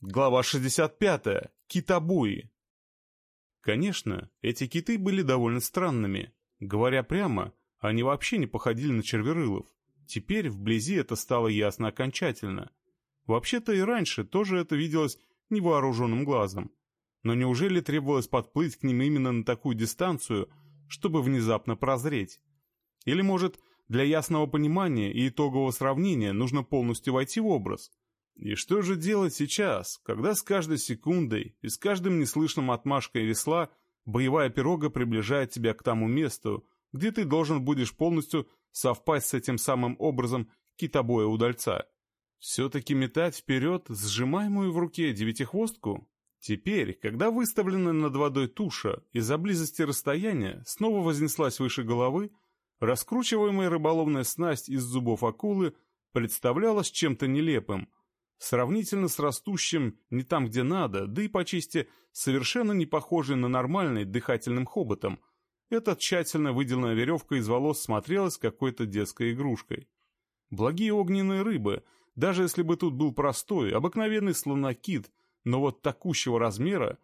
Глава 65. Китобуи. Конечно, эти киты были довольно странными. Говоря прямо, они вообще не походили на черверылов. Теперь вблизи это стало ясно окончательно. Вообще-то и раньше тоже это виделось невооруженным глазом. Но неужели требовалось подплыть к ним именно на такую дистанцию, чтобы внезапно прозреть? Или, может, для ясного понимания и итогового сравнения нужно полностью войти в образ – и что же делать сейчас, когда с каждой секундой и с каждым неслышным отмашкой весла боевая пирога приближает тебя к тому месту, где ты должен будешь полностью совпасть с этим самым образом китобоя-удальца? Все-таки метать вперед сжимаемую в руке девятихвостку? Теперь, когда выставленная над водой туша из-за близости расстояния снова вознеслась выше головы, раскручиваемая рыболовная снасть из зубов акулы представлялась чем-то нелепым – сравнительно с растущим не там, где надо, да и по чести совершенно не похожий на нормальный дыхательным хоботом. Эта тщательно выделанная веревка из волос смотрелась какой-то детской игрушкой. Благие огненные рыбы, даже если бы тут был простой, обыкновенный слонокит, но вот такущего размера,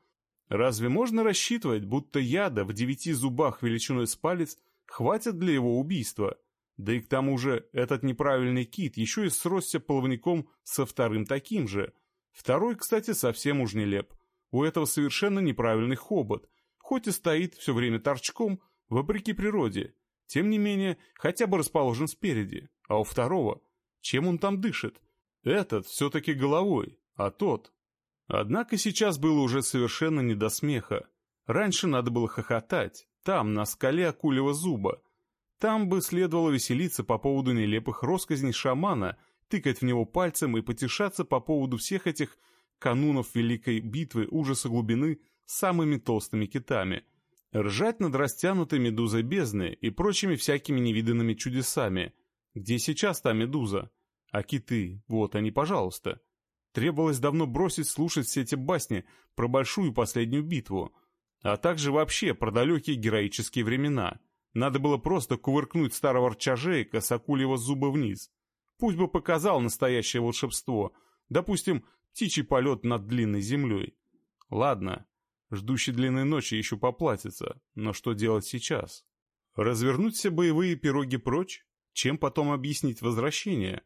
разве можно рассчитывать, будто яда в девяти зубах величиной с палец хватит для его убийства? Да и к тому же этот неправильный кит еще и сросся плавником со вторым таким же. Второй, кстати, совсем уж нелеп. У этого совершенно неправильный хобот, хоть и стоит все время торчком, вопреки природе. Тем не менее, хотя бы расположен спереди. А у второго, чем он там дышит? Этот все-таки головой, а тот... Однако сейчас было уже совершенно не до смеха. Раньше надо было хохотать, там, на скале акулего зуба, там бы следовало веселиться по поводу нелепых росказней шамана, тыкать в него пальцем и потешаться по поводу всех этих канунов великой битвы ужаса глубины с самыми толстыми китами, ржать над растянутой медузой бездны и прочими всякими невиданными чудесами. Где сейчас та медуза? А киты, вот они, пожалуйста. Требовалось давно бросить слушать все эти басни про большую последнюю битву, а также вообще про далекие героические времена — надо было просто кувыркнуть старого рчажейка с акульего зуба вниз. Пусть бы показал настоящее волшебство, допустим, птичий полет над длинной землей. Ладно, ждущий длинной ночи еще поплатится, но что делать сейчас? Развернуть все боевые пироги прочь? Чем потом объяснить возвращение?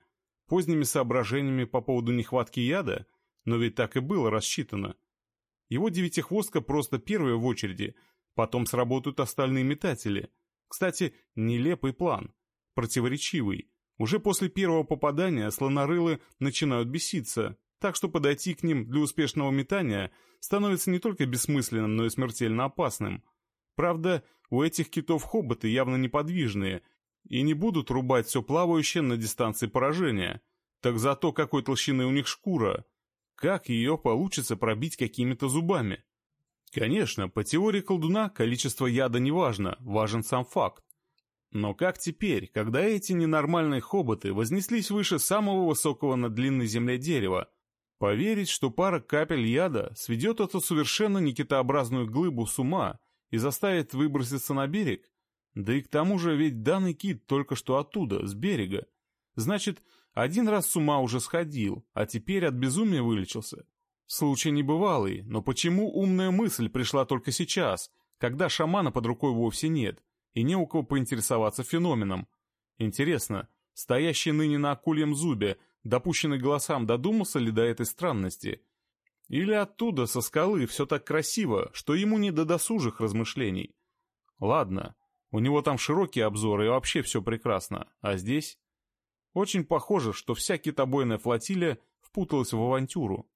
Поздними соображениями по поводу нехватки яда? Но ведь так и было рассчитано. Его девятихвостка просто первая в очереди, потом сработают остальные метатели — кстати, нелепый план, противоречивый. Уже после первого попадания слонорылы начинают беситься, так что подойти к ним для успешного метания становится не только бессмысленным, но и смертельно опасным. Правда, у этих китов хоботы явно неподвижные и не будут рубать все плавающее на дистанции поражения. Так зато какой толщины у них шкура. Как ее получится пробить какими-то зубами? Конечно, по теории колдуна количество яда не важно, важен сам факт. Но как теперь, когда эти ненормальные хоботы вознеслись выше самого высокого на длинной земле дерева? Поверить, что пара капель яда сведет эту совершенно некитообразную глыбу с ума и заставит выброситься на берег? Да и к тому же ведь данный кит только что оттуда, с берега. Значит, один раз с ума уже сходил, а теперь от безумия вылечился. Случай небывалый, но почему умная мысль пришла только сейчас, когда шамана под рукой вовсе нет, и не у кого поинтересоваться феноменом? Интересно, стоящий ныне на акульем зубе, допущенный голосам, додумался ли до этой странности? Или оттуда, со скалы, все так красиво, что ему не до досужих размышлений? Ладно, у него там широкий обзор и вообще все прекрасно, а здесь... Очень похоже, что вся китобойная флотилия впуталась в авантюру.